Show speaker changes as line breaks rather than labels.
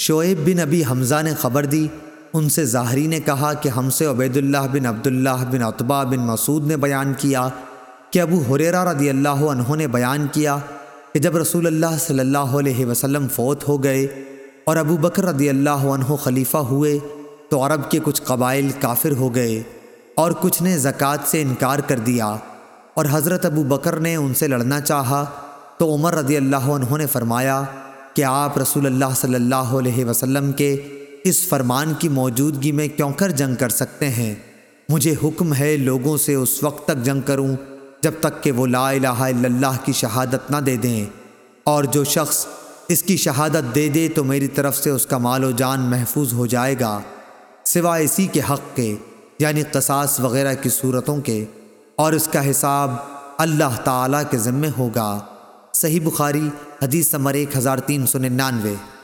شعیب بن ابی حمزہ نے خبر دی۔ ان سے ظاہری نے کہا کہ ہم سے عبید اللہ بن عبداللہ بن عطبہ بن مسعود نے بیان کیا کہ ابو حریرہ رضی اللہ عنہ نے بیان کیا کہ جب رسول اللہ صلی اللہ علیہ وسلم فوت ہو گئے اور ابو بکر رضی اللہ عنہ خلیفہ ہوئے تو عرب کے کچھ قبائل کافر ہو گئے اور کچھ نے زکوٰۃ سے انکار کر دیا اور حضرت ابو بکر نے ان سے لڑنا چاہا تو عمر رضی اللّہ عنہوں نے فرمایا کہ آپ رسول اللہ صلی اللہ علیہ وسلم کے اس فرمان کی موجودگی میں کیوں کر جنگ کر سکتے ہیں؟ مجھے حکم ہے لوگوں سے اس وقت تک جنگ کروں جب تک کہ وہ لا الہ الا اللہ کی شہادت نہ دے دیں۔ اور جو شخص اس کی شہادت دے دے تو میری طرف سے اس کا مال و جان محفوظ ہو جائے گا۔ سوائے اسی کے حق کے یعنی قساس وغیرہ کی صورتوں کے، اور اس کا حساب اللہ تعالیٰ کے ذمے ہوگا۔ صحیح بخاری قصاص وغیرہ کی صورتوں کے اور اس